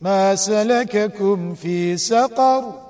ما سلككم في سقر